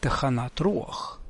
таханат руах